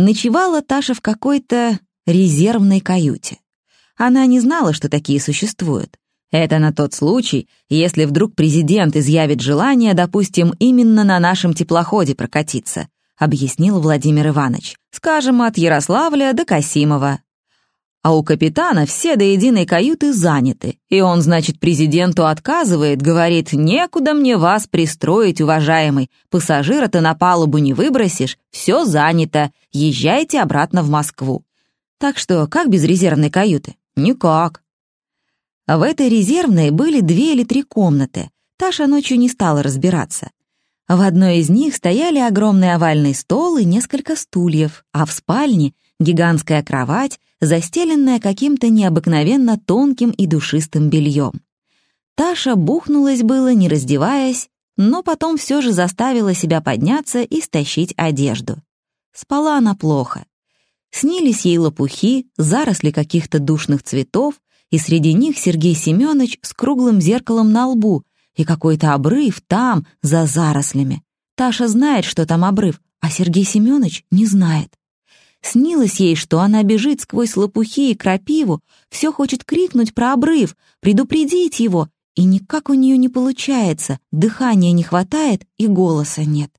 Ночевала Таша в какой-то резервной каюте. Она не знала, что такие существуют. Это на тот случай, если вдруг президент изъявит желание, допустим, именно на нашем теплоходе прокатиться, объяснил Владимир Иванович. Скажем, от Ярославля до Касимова. А у капитана все до единой каюты заняты, и он, значит, президенту отказывает, говорит, некуда мне вас пристроить, уважаемый, пассажира-то на палубу не выбросишь, все занято, езжайте обратно в Москву. Так что, как без резервной каюты? Никак. В этой резервной были две или три комнаты. Таша ночью не стала разбираться. В одной из них стояли огромный овальный стол и несколько стульев, а в спальне — гигантская кровать, застеленная каким-то необыкновенно тонким и душистым бельем. Таша бухнулась было, не раздеваясь, но потом все же заставила себя подняться и стащить одежду. Спала она плохо. Снились ей лопухи, заросли каких-то душных цветов, и среди них Сергей Семенович с круглым зеркалом на лбу и какой-то обрыв там, за зарослями. Таша знает, что там обрыв, а Сергей Семенович не знает. Снилось ей, что она бежит сквозь лопухи и крапиву, все хочет крикнуть про обрыв, предупредить его, и никак у нее не получается, дыхания не хватает и голоса нет.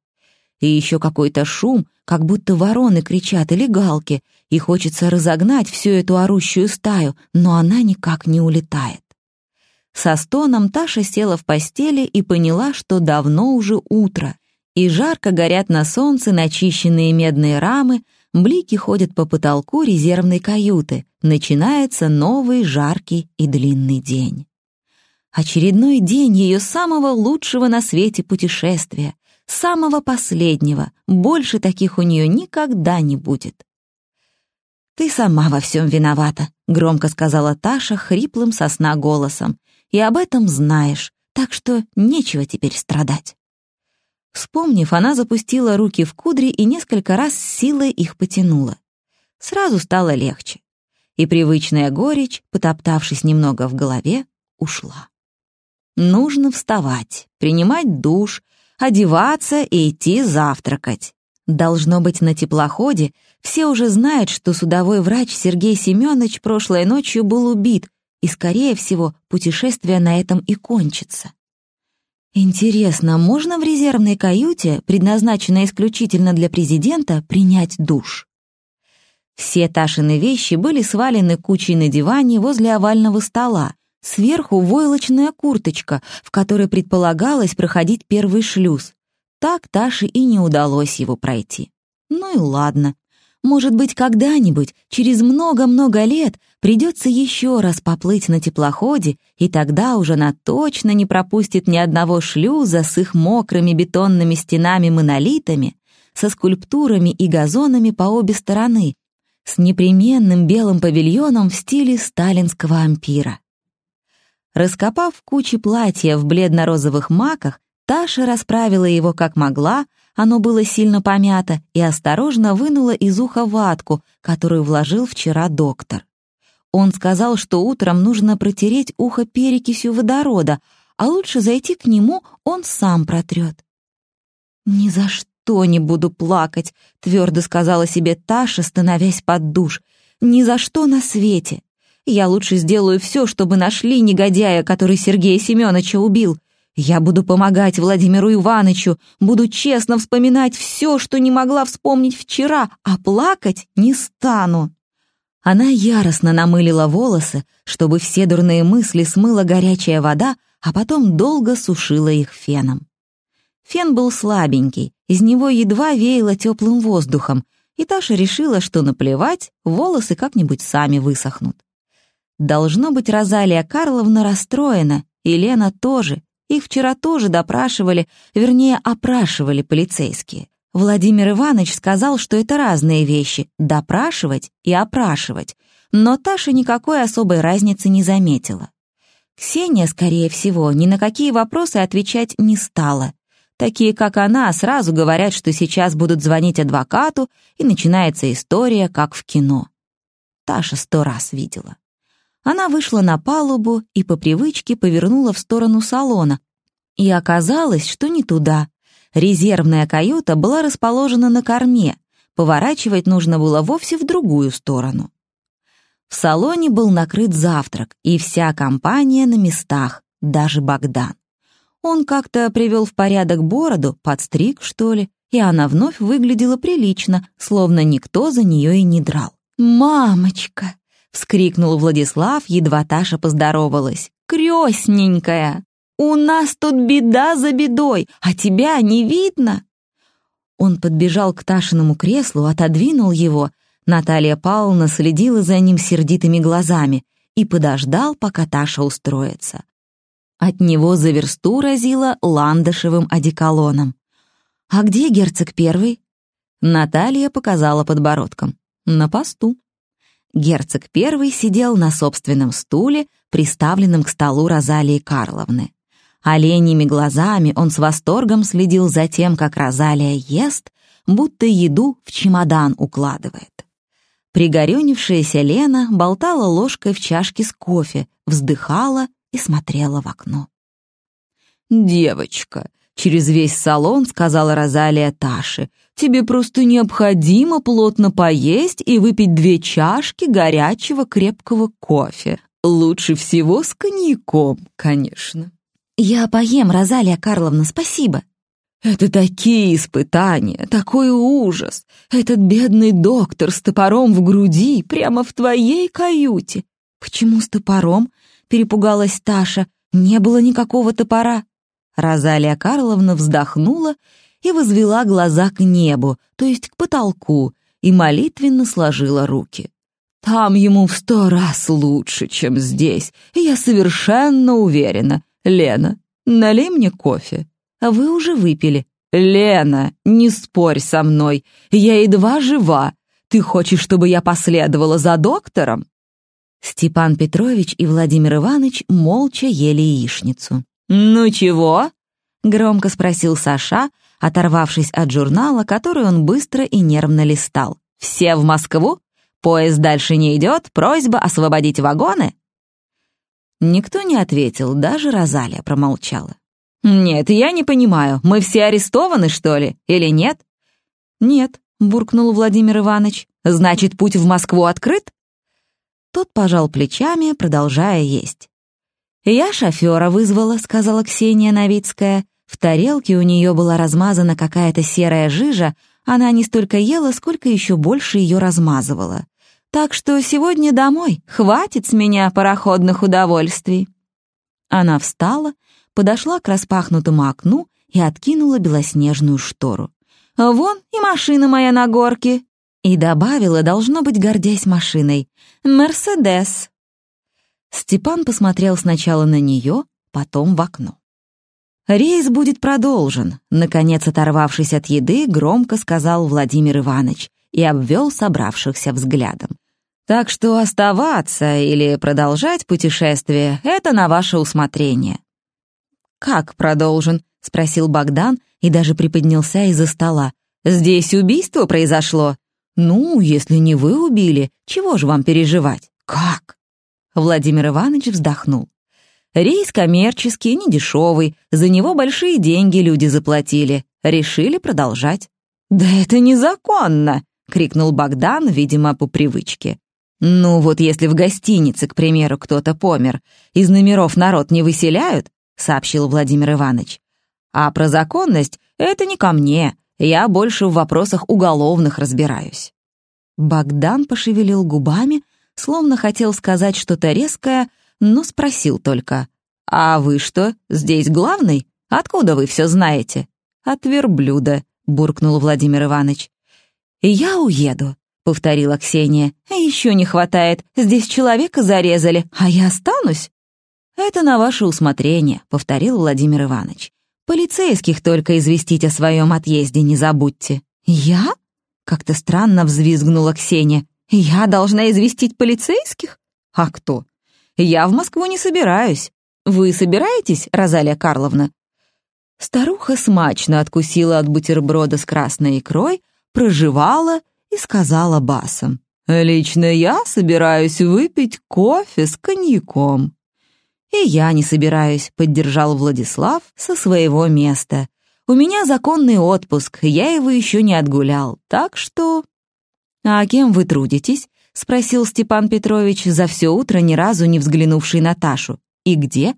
И еще какой-то шум, как будто вороны кричат или галки, и хочется разогнать всю эту орущую стаю, но она никак не улетает. Со стоном Таша села в постели и поняла, что давно уже утро, и жарко горят на солнце начищенные медные рамы, блики ходят по потолку резервной каюты, начинается новый жаркий и длинный день. Очередной день ее самого лучшего на свете путешествия, самого последнего, больше таких у нее никогда не будет. «Ты сама во всем виновата», — громко сказала Таша хриплым сосна голосом. «И об этом знаешь, так что нечего теперь страдать». Вспомнив, она запустила руки в кудри и несколько раз с силой их потянула. Сразу стало легче. И привычная горечь, потоптавшись немного в голове, ушла. Нужно вставать, принимать душ, одеваться и идти завтракать. Должно быть, на теплоходе все уже знают, что судовой врач Сергей Семенович прошлой ночью был убит, и, скорее всего, путешествие на этом и кончится. Интересно, можно в резервной каюте, предназначенной исключительно для президента, принять душ? Все Ташины вещи были свалены кучей на диване возле овального стола, Сверху войлочная курточка, в которой предполагалось проходить первый шлюз. Так Таше и не удалось его пройти. Ну и ладно. Может быть, когда-нибудь, через много-много лет, придется еще раз поплыть на теплоходе, и тогда уже она точно не пропустит ни одного шлюза с их мокрыми бетонными стенами-монолитами, со скульптурами и газонами по обе стороны, с непременным белым павильоном в стиле сталинского ампира. Раскопав в куче платья в бледно-розовых маках, Таша расправила его как могла, оно было сильно помято, и осторожно вынула из уха ватку, которую вложил вчера доктор. Он сказал, что утром нужно протереть ухо перекисью водорода, а лучше зайти к нему, он сам протрет. «Ни за что не буду плакать», — твердо сказала себе Таша, становясь под душ. «Ни за что на свете. Я лучше сделаю все, чтобы нашли негодяя, который Сергея Семеновича убил. Я буду помогать Владимиру Ивановичу, буду честно вспоминать все, что не могла вспомнить вчера, а плакать не стану». Она яростно намылила волосы, чтобы все дурные мысли смыла горячая вода, а потом долго сушила их феном. Фен был слабенький, из него едва веяло теплым воздухом, и Таша решила, что наплевать, волосы как-нибудь сами высохнут. Должно быть, Розалия Карловна расстроена, и Лена тоже. Их вчера тоже допрашивали, вернее, опрашивали полицейские. Владимир Иванович сказал, что это разные вещи — допрашивать и опрашивать, но Таша никакой особой разницы не заметила. Ксения, скорее всего, ни на какие вопросы отвечать не стала. Такие, как она, сразу говорят, что сейчас будут звонить адвокату, и начинается история, как в кино. Таша сто раз видела. Она вышла на палубу и по привычке повернула в сторону салона. И оказалось, что не туда. Резервная каюта была расположена на корме. поворачивать нужно было вовсе в другую сторону. В салоне был накрыт завтрак, и вся компания на местах, даже Богдан. Он как-то привел в порядок бороду, подстриг, что ли, и она вновь выглядела прилично, словно никто за нее и не драл. «Мамочка!» — вскрикнул Владислав, едва Таша поздоровалась. «Крестненькая! У нас тут беда за бедой, а тебя не видно!» Он подбежал к Ташиному креслу, отодвинул его. Наталья Павловна следила за ним сердитыми глазами и подождал, пока Таша устроится. От него за версту разило ландышевым одеколоном. «А где герцог первый?» Наталья показала подбородком. «На посту». Герцог первый сидел на собственном стуле, приставленном к столу Розалии Карловны. Оленьими глазами он с восторгом следил за тем, как Розалия ест, будто еду в чемодан укладывает. Пригорюнившаяся Лена болтала ложкой в чашке с кофе, вздыхала и смотрела в окно. «Девочка», — через весь салон сказала Розалия Таше, «тебе просто необходимо плотно поесть и выпить две чашки горячего крепкого кофе. Лучше всего с коньяком, конечно». «Я поем, Розалия Карловна, спасибо». «Это такие испытания, такой ужас! Этот бедный доктор с топором в груди прямо в твоей каюте!» «Почему с топором?» перепугалась Таша. «Не было никакого топора». Розалия Карловна вздохнула и возвела глаза к небу, то есть к потолку, и молитвенно сложила руки. «Там ему в сто раз лучше, чем здесь, я совершенно уверена. Лена, налей мне кофе. А вы уже выпили». «Лена, не спорь со мной, я едва жива. Ты хочешь, чтобы я последовала за доктором?» Степан Петрович и Владимир Иванович молча ели яичницу. «Ну чего?» — громко спросил Саша, оторвавшись от журнала, который он быстро и нервно листал. «Все в Москву? Поезд дальше не идет? Просьба освободить вагоны?» Никто не ответил, даже Розалия промолчала. «Нет, я не понимаю, мы все арестованы, что ли, или нет?» «Нет», — буркнул Владимир Иванович. «Значит, путь в Москву открыт?» Тот пожал плечами, продолжая есть. «Я шофера вызвала», — сказала Ксения Новицкая. В тарелке у нее была размазана какая-то серая жижа, она не столько ела, сколько еще больше ее размазывала. «Так что сегодня домой, хватит с меня пароходных удовольствий». Она встала, подошла к распахнутому окну и откинула белоснежную штору. «Вон и машина моя на горке, и добавила, должно быть, гордясь машиной. «Мерседес». Степан посмотрел сначала на нее, потом в окно. «Рейс будет продолжен», — наконец оторвавшись от еды, громко сказал Владимир Иванович и обвел собравшихся взглядом. «Так что оставаться или продолжать путешествие — это на ваше усмотрение». «Как продолжен?» — спросил Богдан и даже приподнялся из-за стола. «Здесь убийство произошло?» «Ну, если не вы убили, чего же вам переживать?» «Как?» Владимир Иванович вздохнул. «Рейс коммерческий, недешевый, за него большие деньги люди заплатили. Решили продолжать». «Да это незаконно!» — крикнул Богдан, видимо, по привычке. «Ну вот если в гостинице, к примеру, кто-то помер, из номеров народ не выселяют», — сообщил Владимир Иванович. «А про законность — это не ко мне, я больше в вопросах уголовных разбираюсь». Богдан пошевелил губами, словно хотел сказать что-то резкое, но спросил только. «А вы что, здесь главный? Откуда вы все знаете?» «От верблюда», — буркнул Владимир Иванович. «Я уеду», — повторила Ксения. «Еще не хватает. Здесь человека зарезали, а я останусь?» «Это на ваше усмотрение», — повторил Владимир Иванович. Полицейских только известить о своем отъезде не забудьте». «Я?» — как-то странно взвизгнула Ксения. «Я должна известить полицейских? А кто? Я в Москву не собираюсь. Вы собираетесь, Розалия Карловна?» Старуха смачно откусила от бутерброда с красной икрой, проживала и сказала басом. «Лично я собираюсь выпить кофе с коньяком». «И я не собираюсь», — поддержал Владислав со своего места. У меня законный отпуск, я его еще не отгулял, так что...» «А кем вы трудитесь?» — спросил Степан Петрович, за все утро ни разу не взглянувший на Ташу. «И где?»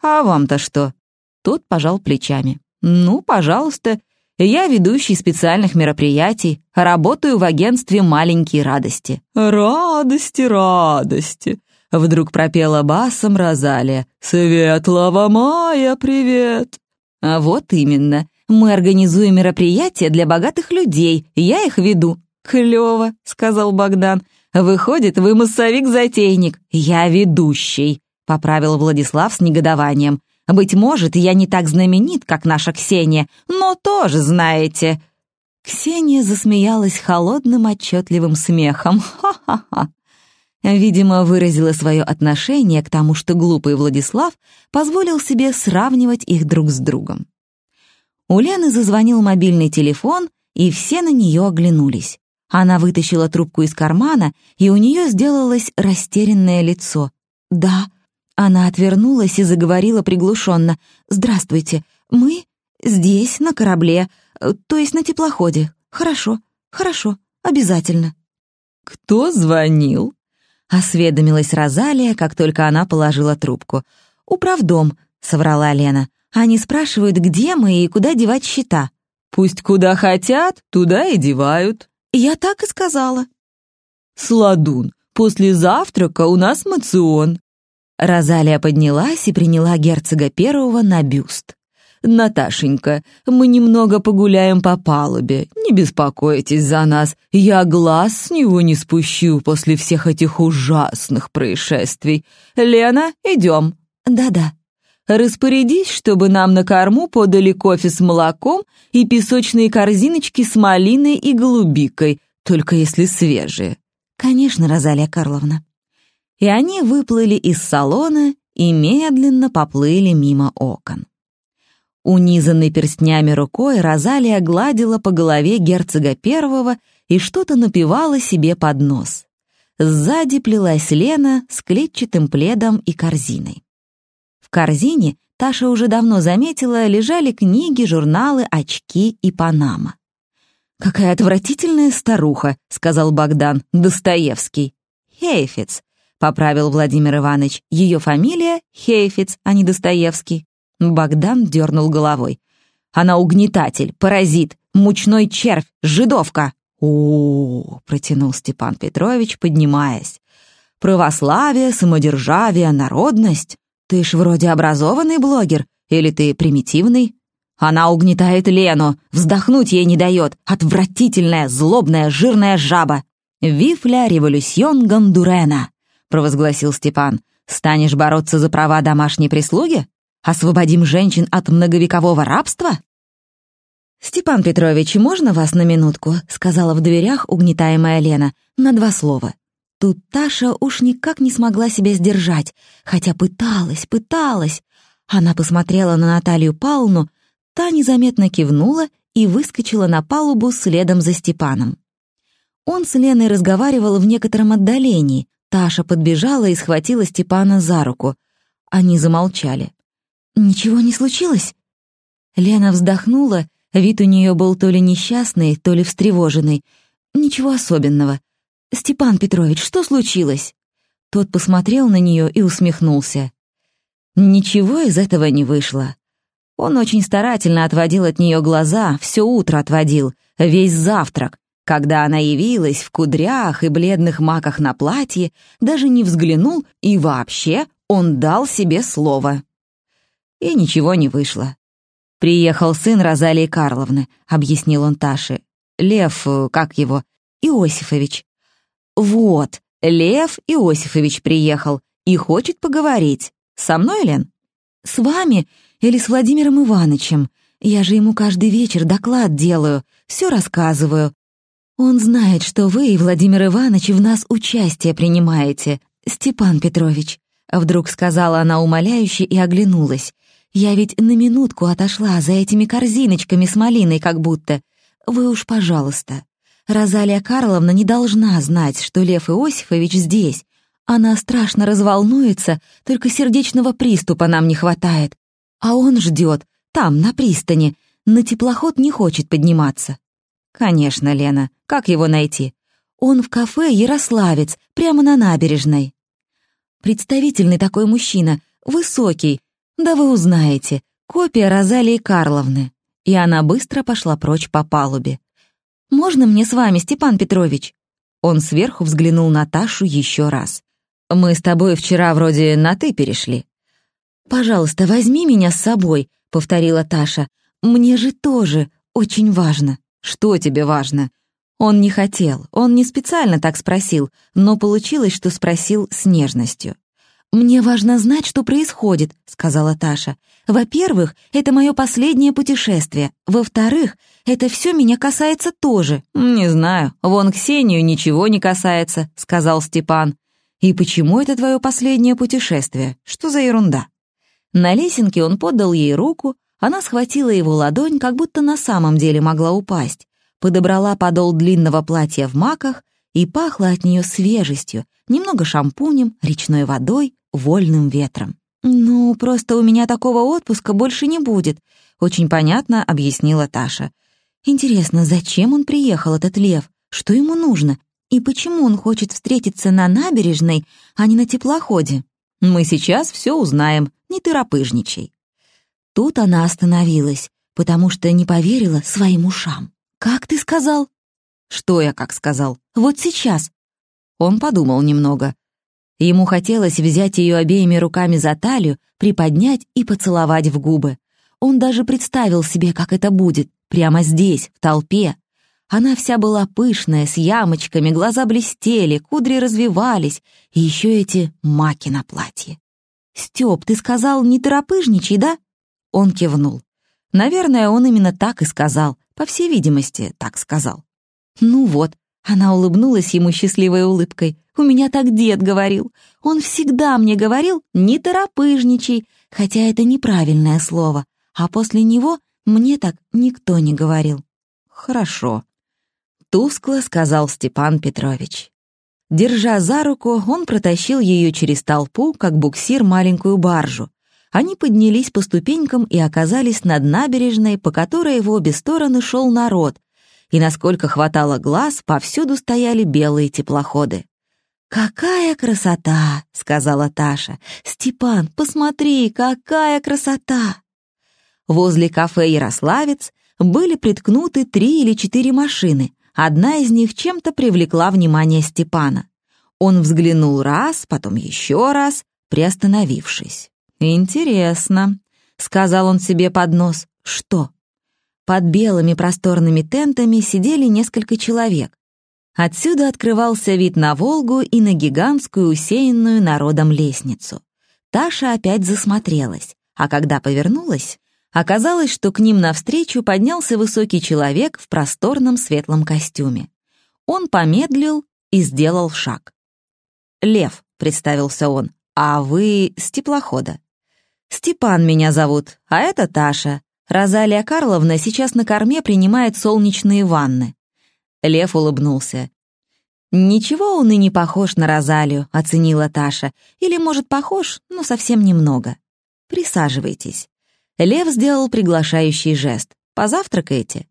«А вам-то что?» Тот пожал плечами. «Ну, пожалуйста, я ведущий специальных мероприятий, работаю в агентстве «Маленькие радости». «Радости, радости!» Вдруг пропела басом Розалия. «Светлого мая, привет!» «А вот именно. Мы организуем мероприятия для богатых людей, я их веду». «Клёво», — сказал Богдан. «Выходит, вы массовик-затейник». «Я ведущий», — поправил Владислав с негодованием. «Быть может, я не так знаменит, как наша Ксения, но тоже знаете». Ксения засмеялась холодным отчетливым смехом. «Ха-ха-ха!» Видимо, выразила свое отношение к тому, что глупый Владислав позволил себе сравнивать их друг с другом. У Лены зазвонил мобильный телефон, и все на нее оглянулись. Она вытащила трубку из кармана, и у нее сделалось растерянное лицо. «Да». Она отвернулась и заговорила приглушенно. «Здравствуйте. Мы здесь, на корабле, то есть на теплоходе. Хорошо, хорошо, обязательно». «Кто звонил?» Осведомилась Розалия, как только она положила трубку. «Управдом», — соврала Лена. «Они спрашивают, где мы и куда девать счета». «Пусть куда хотят, туда и девают». «Я так и сказала». «Сладун, после завтрака у нас мацион». Розалия поднялась и приняла герцога первого на бюст. «Наташенька, мы немного погуляем по палубе. Не беспокойтесь за нас. Я глаз с него не спущу после всех этих ужасных происшествий. Лена, идем». «Да-да». «Распорядись, чтобы нам на корму подали кофе с молоком и песочные корзиночки с малиной и голубикой, только если свежие». «Конечно, Розалия Карловна». И они выплыли из салона и медленно поплыли мимо окон. Унизанной перстнями рукой Розалия гладила по голове герцога первого и что-то напевала себе под нос. Сзади плелась Лена с клетчатым пледом и корзиной. В корзине, Таша уже давно заметила, лежали книги, журналы, очки и панама. «Какая отвратительная старуха», — сказал Богдан, Достоевский. «Хейфиц», — поправил Владимир Иванович. «Ее фамилия Хейфиц, а не Достоевский». Богдан дернул головой. «Она угнетатель, паразит, мучной червь, жидовка!» «О-о-о!» — протянул Степан Петрович, поднимаясь. «Православие, самодержавие, народность? Ты ж вроде образованный блогер, или ты примитивный?» «Она угнетает Лену, вздохнуть ей не дает, отвратительная, злобная, жирная жаба!» «Вифля революцион Гондурена!» — провозгласил Степан. «Станешь бороться за права домашней прислуги? Освободим женщин от многовекового рабства?» «Степан Петрович, можно вас на минутку?» — сказала в дверях угнетаемая Лена. «На два слова». Тут Таша уж никак не смогла себя сдержать, хотя пыталась, пыталась. Она посмотрела на Наталью Павловну, та незаметно кивнула и выскочила на палубу следом за Степаном. Он с Леной разговаривал в некотором отдалении. Таша подбежала и схватила Степана за руку. Они замолчали. «Ничего не случилось?» Лена вздохнула, вид у нее был то ли несчастный, то ли встревоженный. «Ничего особенного. Степан Петрович, что случилось?» Тот посмотрел на нее и усмехнулся. Ничего из этого не вышло. Он очень старательно отводил от нее глаза, все утро отводил, весь завтрак. Когда она явилась в кудрях и бледных маках на платье, даже не взглянул, и вообще он дал себе слово и ничего не вышло. «Приехал сын Розалии Карловны», — объяснил он Таше. «Лев, э, как его? Иосифович». «Вот, Лев Иосифович приехал и хочет поговорить. Со мной, Лен?» «С вами или с Владимиром Ивановичем? Я же ему каждый вечер доклад делаю, все рассказываю. Он знает, что вы и Владимир Иванович в нас участие принимаете, Степан Петрович». Вдруг сказала она умоляюще и оглянулась. Я ведь на минутку отошла за этими корзиночками с малиной как будто. Вы уж, пожалуйста. Розалия Карловна не должна знать, что Лев Иосифович здесь. Она страшно разволнуется, только сердечного приступа нам не хватает. А он ждет, там, на пристани. на теплоход не хочет подниматься». «Конечно, Лена. Как его найти?» «Он в кафе «Ярославец», прямо на набережной». «Представительный такой мужчина, высокий. Да вы узнаете. Копия Розалии Карловны». И она быстро пошла прочь по палубе. «Можно мне с вами, Степан Петрович?» Он сверху взглянул на Ташу еще раз. «Мы с тобой вчера вроде на «ты» перешли». «Пожалуйста, возьми меня с собой», — повторила Таша. «Мне же тоже очень важно». «Что тебе важно?» Он не хотел, он не специально так спросил, но получилось, что спросил с нежностью. «Мне важно знать, что происходит», — сказала Таша. «Во-первых, это мое последнее путешествие. Во-вторых, это все меня касается тоже». «Не знаю, вон Ксению ничего не касается», — сказал Степан. «И почему это твое последнее путешествие? Что за ерунда?» На лесенке он подал ей руку, она схватила его ладонь, как будто на самом деле могла упасть, подобрала подол длинного платья в маках и пахло от нее свежестью, немного шампунем, речной водой, вольным ветром. «Ну, просто у меня такого отпуска больше не будет», — очень понятно объяснила Таша. «Интересно, зачем он приехал, этот лев? Что ему нужно? И почему он хочет встретиться на набережной, а не на теплоходе?» Мы сейчас все узнаем, не торопыжничай». Тут она остановилась, потому что не поверила своим ушам. «Как ты сказал?» «Что я как сказал?» «Вот сейчас». Он подумал немного. Ему хотелось взять ее обеими руками за талию, приподнять и поцеловать в губы. Он даже представил себе, как это будет, прямо здесь, в толпе, она вся была пышная, с ямочками, глаза блестели, кудри развивались, и еще эти маки на платье. «Стёп, ты сказал, не торопыжничай, да?» Он кивнул. Наверное, он именно так и сказал, по всей видимости, так сказал. «Ну вот», — она улыбнулась ему счастливой улыбкой, «у меня так дед говорил. Он всегда мне говорил, не торопыжничай, хотя это неправильное слово, а после него мне так никто не говорил». «Хорошо», тускло сказал Степан Петрович. Держа за руку, он протащил ее через толпу, как буксир маленькую баржу. Они поднялись по ступенькам и оказались над набережной, по которой в обе стороны шел народ, и, насколько хватало глаз, повсюду стояли белые теплоходы. «Какая красота!» — сказала Таша. «Степан, посмотри, какая красота!» Возле кафе «Ярославец» были приткнуты три или четыре машины, Одна из них чем-то привлекла внимание Степана. Он взглянул раз, потом еще раз, приостановившись. «Интересно», — сказал он себе под нос. «Что?» Под белыми просторными тентами сидели несколько человек. Отсюда открывался вид на Волгу и на гигантскую усеянную народом лестницу. Таша опять засмотрелась, а когда повернулась, Оказалось, что к ним навстречу поднялся высокий человек в просторном светлом костюме. Он помедлил и сделал шаг. «Лев», — представился он, — «а вы с теплохода». «Степан меня зовут, а это Таша. Розалия Карловна сейчас на корме принимает солнечные ванны». Лев улыбнулся. «Ничего он и не похож на Розалию», — оценила Таша. «Или, может, похож, но совсем немного. Присаживайтесь». Лев сделал приглашающий жест. «Позавтракаете?»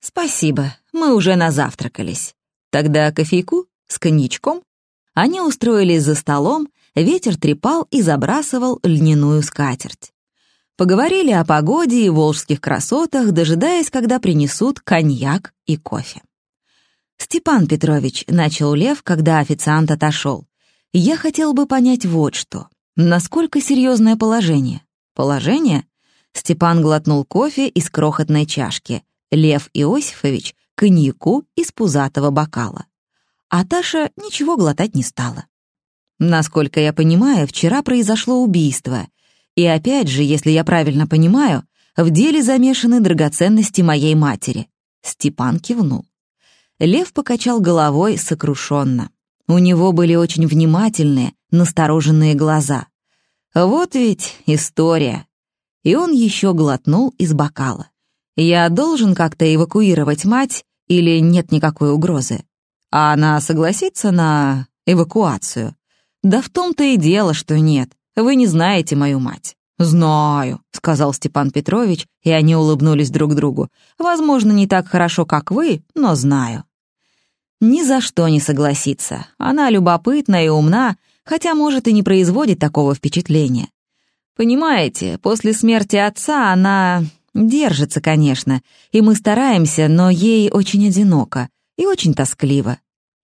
«Спасибо, мы уже назавтракались. Тогда кофейку с коньячком?» Они устроились за столом, ветер трепал и забрасывал льняную скатерть. Поговорили о погоде и волжских красотах, дожидаясь, когда принесут коньяк и кофе. «Степан Петрович», — начал Лев, когда официант отошел, — «я хотел бы понять вот что. Насколько серьезное положение?» «Положение?» Степан глотнул кофе из крохотной чашки, Лев Иосифович — коньяку из пузатого бокала. А Таша ничего глотать не стала. Насколько я понимаю, вчера произошло убийство. И опять же, если я правильно понимаю, в деле замешаны драгоценности моей матери. Степан кивнул. Лев покачал головой сокрушенно. У него были очень внимательные, настороженные глаза. Вот ведь история и он еще глотнул из бокала. «Я должен как-то эвакуировать мать или нет никакой угрозы? А она согласится на эвакуацию?» «Да в том-то и дело, что нет. Вы не знаете мою мать. «Знаю», — сказал Степан Петрович, и они улыбнулись друг другу. «Возможно, не так хорошо, как вы, но знаю». Ни за что не согласится. Она любопытна и умна, хотя, может, и не производит такого впечатления. Понимаете, после смерти отца она держится, конечно, и мы стараемся, но ей очень одиноко и очень тоскливо.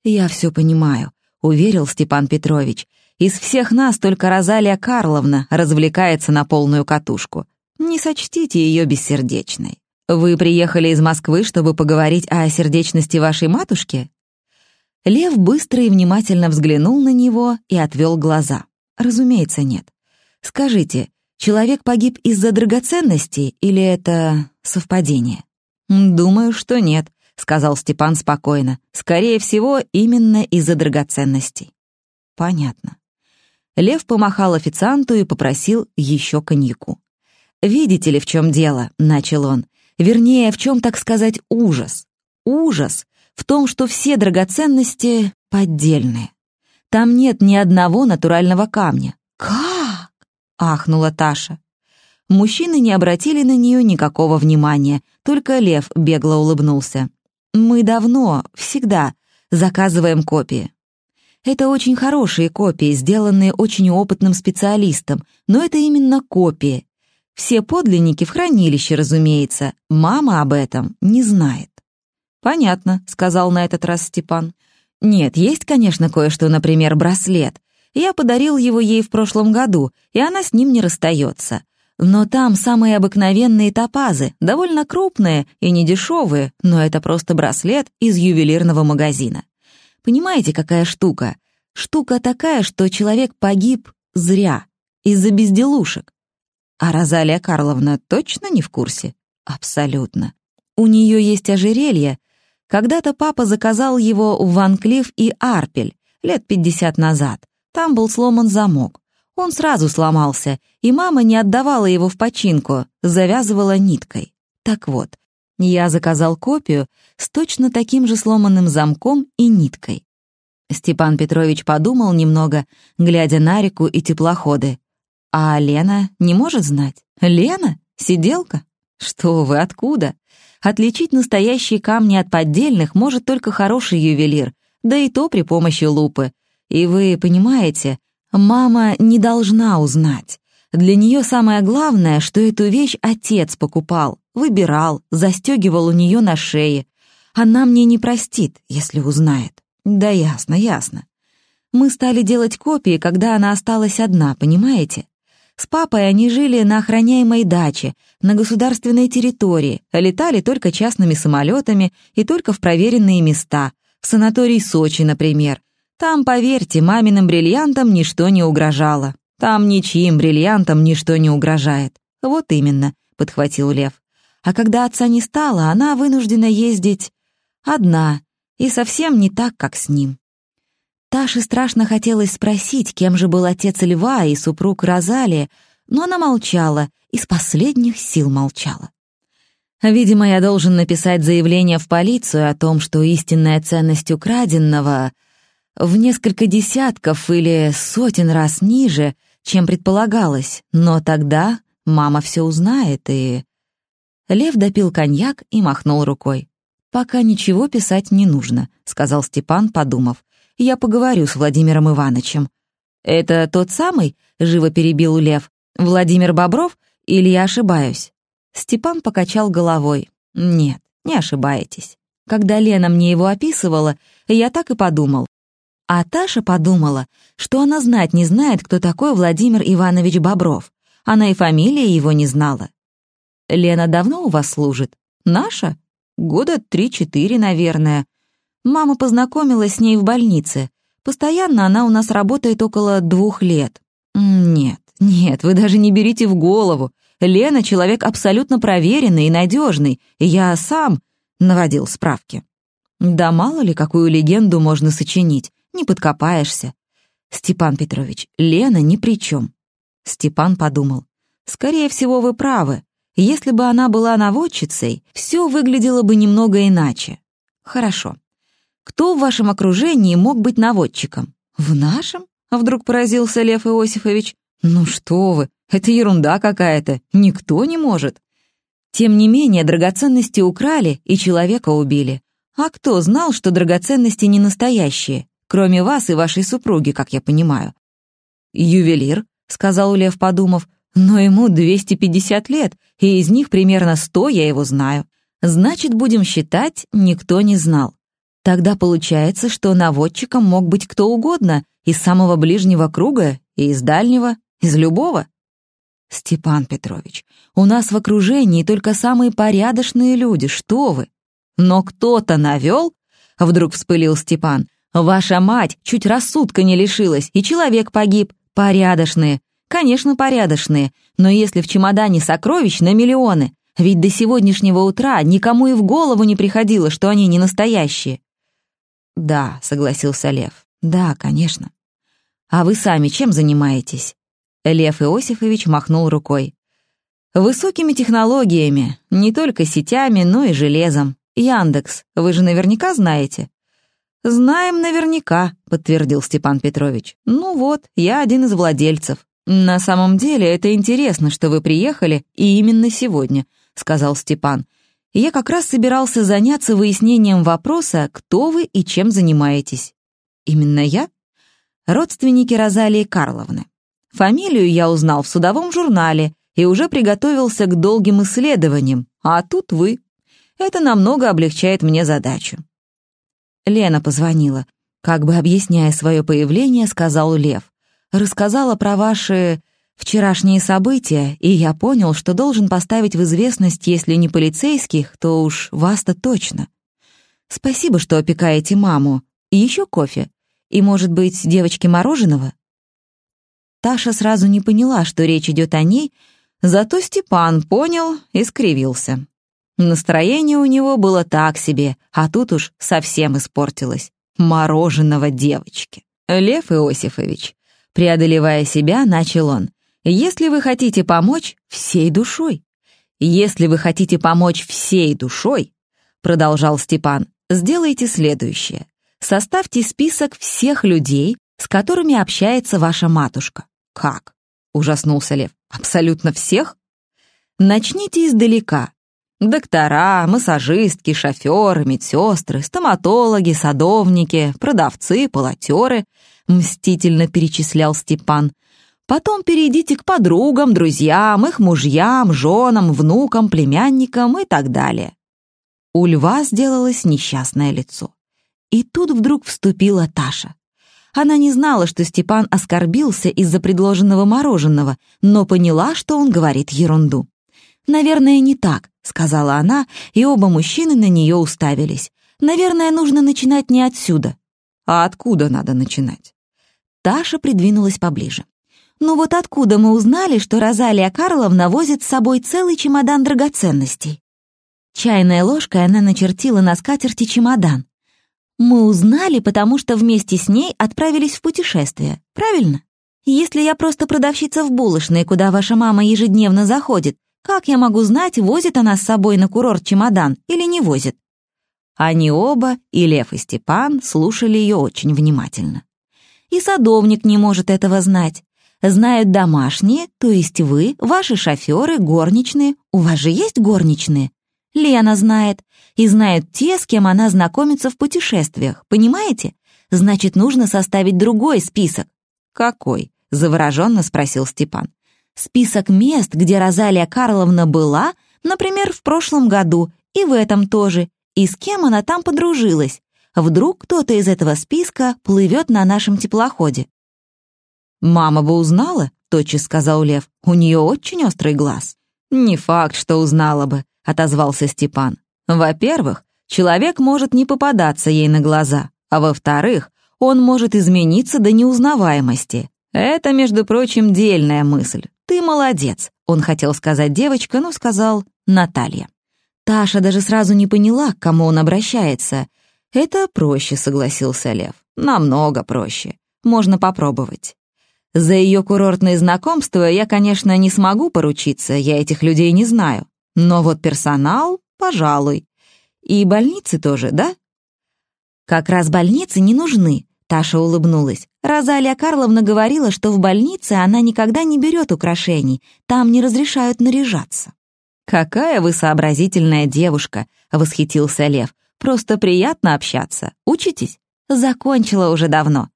«Я все понимаю», — уверил Степан Петрович. «Из всех нас только Розалия Карловна развлекается на полную катушку. Не сочтите ее бессердечной. Вы приехали из Москвы, чтобы поговорить о сердечности вашей матушки?» Лев быстро и внимательно взглянул на него и отвел глаза. «Разумеется, нет. Скажите, человек погиб из-за драгоценностей или это совпадение?» «Думаю, что нет», — сказал Степан спокойно. «Скорее всего, именно из-за драгоценностей». «Понятно». Лев помахал официанту и попросил еще коньяку. «Видите ли, в чем дело?» — начал он. «Вернее, в чем, так сказать, ужас. Ужас, в том, что все драгоценности поддельные. Там нет ни одного натурального камня. «Как?» — ахнула Таша. Мужчины не обратили на нее никакого внимания, только Лев бегло улыбнулся. «Мы давно, всегда, заказываем копии. Это очень хорошие копии, сделанные очень опытным специалистом, но это именно копии. Все подлинники в хранилище, разумеется, мама об этом не знает. «Понятно», — сказал на этот раз Степан. «Нет, есть, конечно, кое-что, например, браслет. Я подарил его ей в прошлом году, и она с ним не расстается. Но там самые обыкновенные топазы, довольно крупные и недешевые, но это просто браслет из ювелирного магазина. Понимаете, какая штука? Штука такая, что человек погиб зря, из-за безделушек. А Розалия Карловна точно не в курсе? Абсолютно. У нее есть ожерелье, когда-то папа заказал его в Ван Клифф и Арпель лет пятьдесят назад. Там был сломан замок. Он сразу сломался, и мама не отдавала его в починку, завязывала ниткой. Так вот, я заказал копию с точно таким же сломанным замком и ниткой. Степан Петрович подумал немного, глядя на реку и теплоходы. А Лена не может знать? Лена? Сиделка? Что вы, откуда? Отличить настоящие камни от поддельных может только хороший ювелир, да и то при помощи лупы. И вы понимаете, мама не должна узнать. Для нее самое главное, что эту вещь отец покупал, выбирал, застегивал у нее на шее. Она мне не простит, если узнает. Да ясно, ясно. Мы стали делать копии, когда она осталась одна, понимаете? С папой они жили на охраняемой даче, на государственной территории, летали только частными самолетами и только в проверенные места, в санаторий Сочи, например. Там, поверьте, маминым бриллиантам ничто не угрожало. Там ничьим бриллиантам ничто не угрожает. Вот именно, подхватил Лев. А когда отца не стало, она вынуждена ездить одна и совсем не так, как с ним. Таше страшно хотелось спросить, кем же был отец Льва и супруг Розалия, но она молчала, из последних сил молчала. Видимо, я должен написать заявление в полицию о том, что истинная ценность украденного в несколько десятков или сотен раз ниже, чем предполагалось, но тогда мама все узнает и... Лев допил коньяк и махнул рукой. «Пока ничего писать не нужно», — сказал Степан, подумав я поговорю с Владимиром Ивановичем». «Это тот самый?» — живо перебил Лев. «Владимир Бобров? Или я ошибаюсь?» Степан покачал головой. «Нет, не ошибаетесь. Когда Лена мне его описывала, я так и подумал. А Таша подумала, что она знать не знает, кто такой Владимир Иванович Бобров. Она и фамилии его не знала. «Лена давно у вас служит? Наша? Года три-четыре, наверное. Мама познакомилась с ней в больнице. Постоянно она у нас работает около двух лет. Нет, нет, вы даже не берите в голову. Лена — человек абсолютно проверенный и надежный, я сам наводил справки. Да мало ли, какую легенду можно сочинить, не подкопаешься. Степан Петрович, Лена ни при чем. Степан подумал. Скорее всего, вы правы. Если бы она была наводчицей, все выглядело бы немного иначе. Хорошо. Кто в вашем окружении мог быть наводчиком? В нашем? А вдруг поразился Лев Иосифович. Ну что вы, Это ерунда какая-то, никто не может. Тем не менее, драгоценности украли и человека убили. А кто знал, что драгоценности не настоящие, кроме вас и вашей супруги, как я понимаю? «Ювелир», — сказал Лев, подумав, «но ему 250 лет, и из них примерно 100 я его знаю. Значит, будем считать, никто не знал. Тогда получается, что наводчиком мог быть кто угодно, из самого ближнего круга и из дальнего, из любого. Степан Петрович, у нас в окружении только самые порядочные люди, что вы? Но кто-то навел? Вдруг вспылил Степан. Ваша мать чуть рассудка не лишилась, и человек погиб. Порядочные. Конечно, порядочные. Но если в чемодане сокровищ на миллионы, ведь до сегодняшнего утра никому и в голову не приходило, что они не настоящие. Да, согласился Лев. Да, конечно. А вы сами чем занимаетесь? Лев Иосифович махнул рукой. «Высокими технологиями, не только сетями, но и железом. Яндекс, вы же наверняка знаете?» «Знаем наверняка», — подтвердил Степан Петрович. «Ну вот, я один из владельцев. На самом деле это интересно, что вы приехали и именно сегодня», — сказал Степан. «Я как раз собирался заняться выяснением вопроса, кто вы и чем занимаетесь». «Именно я?» «Родственники Розалии Карловны. Фамилию я узнал в судовом журнале и уже приготовился к долгим исследованиям, а тут вы. Это намного облегчает мне задачу». Лена позвонила. Как бы объясняя свое появление, сказал Лев. «Рассказала про ваши вчерашние события, и я понял, что должен поставить в известность, если не полицейских, то уж вас-то точно. Спасибо, что опекаете маму. И еще кофе. И, может быть, девочки мороженого?» Таша сразу не поняла, что речь идет о ней, зато Степан понял и скривился. Настроение у него было так себе, а тут уж совсем испортилось. Мороженого девочки. Лев Иосифович, преодолевая себя, начал он. Если вы хотите помочь всей душой, если вы хотите помочь всей душой, продолжал Степан, сделайте следующее. Составьте список всех людей, с которыми общается ваша матушка. «Как?» — ужаснулся Лев. «Абсолютно всех?» «Начните издалека. Доктора, массажистки, шоферы, медсестры, стоматологи, садовники, продавцы, полотеры», — мстительно перечислял Степан. «Потом перейдите к подругам, друзьям, их мужьям, женам, внукам, племянникам и так далее». У льва сделалось несчастное лицо. И тут вдруг вступила Таша. Она не знала, что Степан оскорбился из-за предложенного мороженого, но поняла, что он говорит ерунду. «Наверное, не так», — сказала она, и оба мужчины на нее уставились. «Наверное, нужно начинать не отсюда». «А откуда надо начинать?» Таша придвинулась поближе. «Ну вот откуда мы узнали, что Розалия Карловна возит с собой целый чемодан драгоценностей?» Чайной ложкой она начертила на скатерти чемодан. Мы узнали, потому что вместе с ней отправились в путешествие, правильно? Если я просто продавщица в булочной, куда ваша мама ежедневно заходит, как я могу знать, возит она с собой на курорт чемодан или не возит? Они оба, и Лев, и Степан, слушали ее очень внимательно. И садовник не может этого знать. Знают домашние, то есть вы, ваши шоферы, горничные. У вас же есть горничные? Лена знает. И знают те, с кем она знакомится в путешествиях. Понимаете? Значит, нужно составить другой список. «Какой?» — завороженно спросил Степан. «Список мест, где Розалия Карловна была, например, в прошлом году, и в этом тоже, и с кем она там подружилась. Вдруг кто-то из этого списка плывет на нашем теплоходе». «Мама бы узнала», — тотчас сказал Лев. «У нее очень острый глаз». «Не факт, что узнала бы», — отозвался Степан. «Во-первых, человек может не попадаться ей на глаза, а во-вторых, он может измениться до неузнаваемости. Это, между прочим, дельная мысль. Ты молодец», — он хотел сказать девочка, но сказал Наталья. Таша даже сразу не поняла, к кому он обращается. «Это проще», — согласился Лев. «Намного проще. Можно попробовать». За ее курортные знакомства я, конечно, не смогу поручиться, я этих людей не знаю. Но вот персонал, пожалуй. И больницы тоже, да? Как раз больницы не нужны. Таша улыбнулась. Розалия Карловна говорила, что в больнице она никогда не берет украшений, там не разрешают наряжаться. «Какая вы сообразительная девушка!» — восхитился Лев. «Просто приятно общаться. Учитесь?» «Закончила уже давно.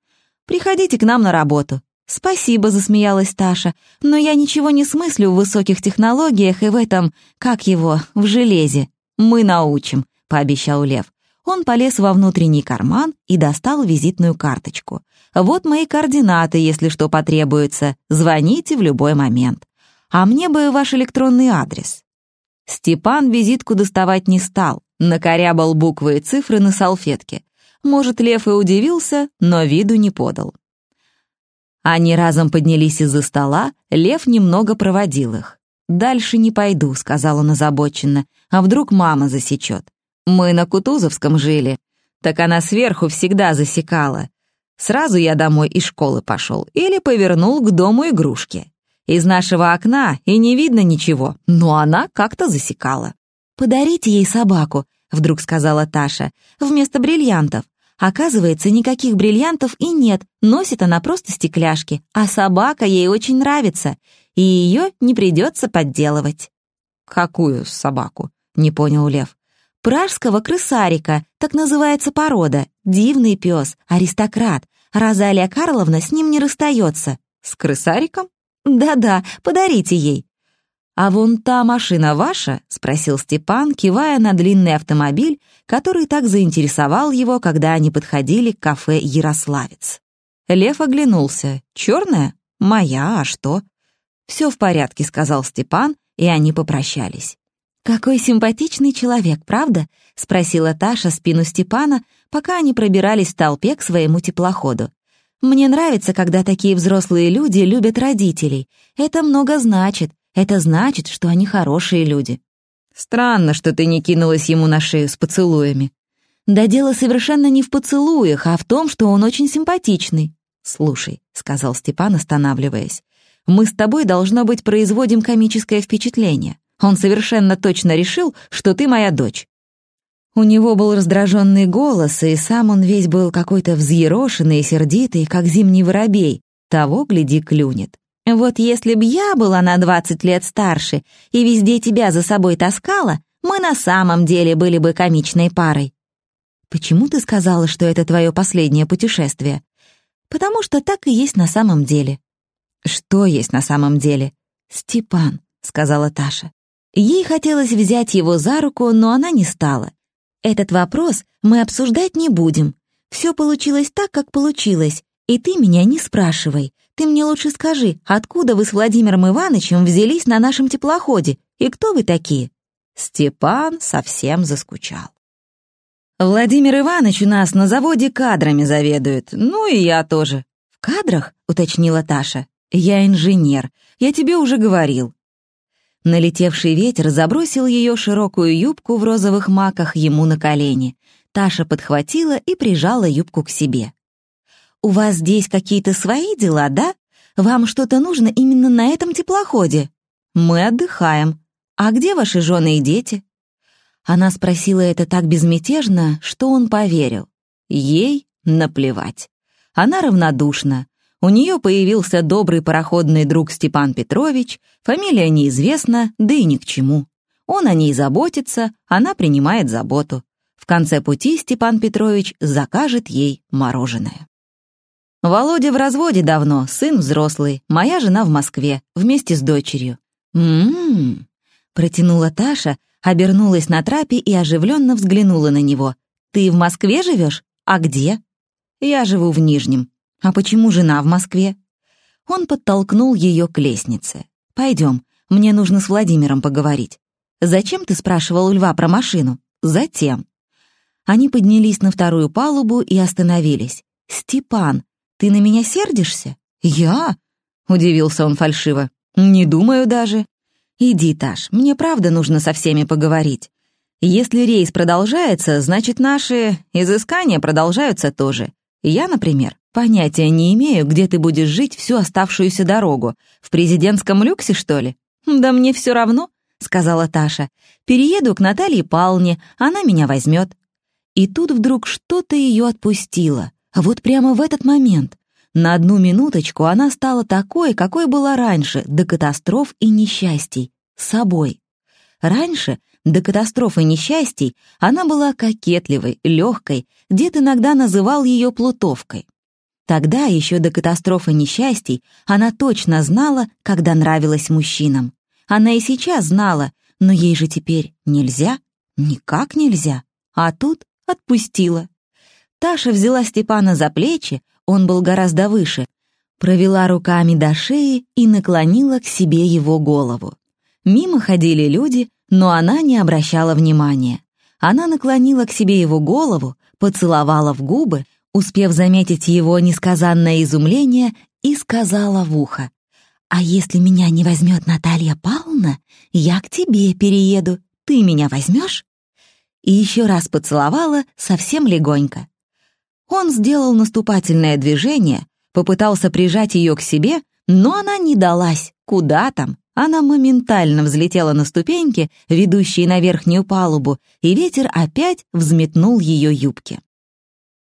Приходите к нам на работу». «Спасибо», — засмеялась Таша, «но я ничего не смыслю в высоких технологиях и в этом, как его, в железе. Мы научим», — пообещал Лев. Он полез во внутренний карман и достал визитную карточку. «Вот мои координаты, если что потребуется. Звоните в любой момент. А мне бы ваш электронный адрес». Степан визитку доставать не стал, накорябал буквы и цифры на салфетке. Может, Лев и удивился, но виду не подал. Они разом поднялись из-за стола, Лев немного проводил их. «Дальше не пойду», — сказал он озабоченно, «а вдруг мама засечет? Мы на Кутузовском жили, так она сверху всегда засекала. Сразу я домой из школы пошел или повернул к дому игрушки. Из нашего окна и не видно ничего, но она как-то засекала. «Подарите ей собаку», — вдруг сказала Таша, — «вместо бриллиантов. Оказывается, никаких бриллиантов и нет, носит она просто стекляшки, а собака ей очень нравится, и ее не придется подделывать». «Какую собаку?» — не понял Лев. «Пражского крысарика, так называется порода. Дивный пес, аристократ. Розалия Карловна с ним не расстается». «С крысариком?» «Да-да, подарите ей». «А вон та машина ваша?» — спросил Степан, кивая на длинный автомобиль, который так заинтересовал его, когда они подходили к кафе «Ярославец». Лев оглянулся. «Черная? Моя, а что?» «Все в порядке», — сказал Степан, и они попрощались. «Какой симпатичный человек, правда?» — спросила Таша спину Степана, пока они пробирались в толпе к своему теплоходу. Мне нравится, когда такие взрослые люди любят родителей. Это много значит. Это значит, что они хорошие люди. Странно, что ты не кинулась ему на шею с поцелуями. Да дело совершенно не в поцелуях, а в том, что он очень симпатичный. «Слушай», — сказал Степан, останавливаясь, «мы с тобой, должно быть, производим комическое впечатление. Он совершенно точно решил, что ты моя дочь. У него был раздраженный голос, и сам он весь был какой-то взъерошенный и сердитый, как зимний воробей. Того, гляди, клюнет. Вот если б я была на двадцать лет старше и везде тебя за собой таскала, мы на самом деле были бы комичной парой. Почему ты сказала, что это твое последнее путешествие? Потому что так и есть на самом деле. Что есть на самом деле? Степан, сказала Таша. Ей хотелось взять его за руку, но она не стала. Этот вопрос мы обсуждать не будем. Все получилось так, как получилось, и ты меня не спрашивай. Ты мне лучше скажи, откуда вы с Владимиром Ивановичем взялись на нашем теплоходе, и кто вы такие?» Степан совсем заскучал. «Владимир Иванович у нас на заводе кадрами заведует, ну и я тоже». «В кадрах?» — уточнила Таша. «Я инженер, я тебе уже говорил. Налетевший ветер забросил ее широкую юбку в розовых маках ему на колени. Таша подхватила и прижала юбку к себе. «У вас здесь какие-то свои дела, да? Вам что-то нужно именно на этом теплоходе?» «Мы отдыхаем. А где ваши жены и дети?» Она спросила это так безмятежно, что он поверил. Ей наплевать. Она равнодушна, у нее появился добрый пароходный друг Степан Петрович, фамилия неизвестна, да и ни к чему. Он о ней заботится, она принимает заботу. В конце пути Степан Петрович закажет ей мороженое. Володя в разводе давно, сын взрослый, моя жена в Москве, вместе с дочерью. «М-м-м», протянула Таша, обернулась на трапе и оживленно взглянула на него. «Ты в Москве живешь? А где?» «Я живу в Нижнем. «А почему жена в Москве?» Он подтолкнул ее к лестнице. «Пойдем, мне нужно с Владимиром поговорить». «Зачем ты спрашивал у Льва про машину?» «Затем». Они поднялись на вторую палубу и остановились. «Степан, ты на меня сердишься?» «Я?» — удивился он фальшиво. «Не думаю даже». «Иди, Таш, мне правда нужно со всеми поговорить. Если рейс продолжается, значит, наши изыскания продолжаются тоже. Я, например, Понятия не имею, где ты будешь жить всю оставшуюся дорогу. В президентском люксе, что ли? Да мне все равно, сказала Таша. Перееду к Наталье Палне, она меня возьмет. И тут вдруг что-то ее отпустило. Вот прямо в этот момент. На одну минуточку она стала такой, какой была раньше, до катастроф и несчастий, собой. Раньше, до катастроф и несчастий, она была кокетливой, легкой, дед иногда называл ее плутовкой. Тогда, еще до катастрофы несчастий, она точно знала, когда нравилась мужчинам. Она и сейчас знала, но ей же теперь нельзя, никак нельзя. А тут отпустила. Таша взяла Степана за плечи, он был гораздо выше, провела руками до шеи и наклонила к себе его голову. Мимо ходили люди, но она не обращала внимания. Она наклонила к себе его голову, поцеловала в губы, успев заметить его несказанное изумление, и сказала в ухо. «А если меня не возьмет Наталья Павловна, я к тебе перееду. Ты меня возьмешь?» И еще раз поцеловала совсем легонько. Он сделал наступательное движение, попытался прижать ее к себе, но она не далась. Куда там? Она моментально взлетела на ступеньки, ведущие на верхнюю палубу, и ветер опять взметнул ее юбки.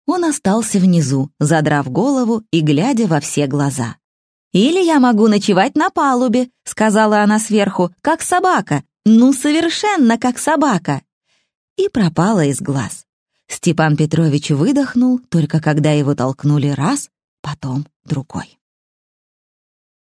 Он остался внизу, задрав голову и глядя во все глаза. «Или я могу ночевать на палубе», — сказала она сверху, — «как собака. Ну, совершенно как собака». И пропала из глаз. Степан Петрович выдохнул, только когда его толкнули раз, потом другой.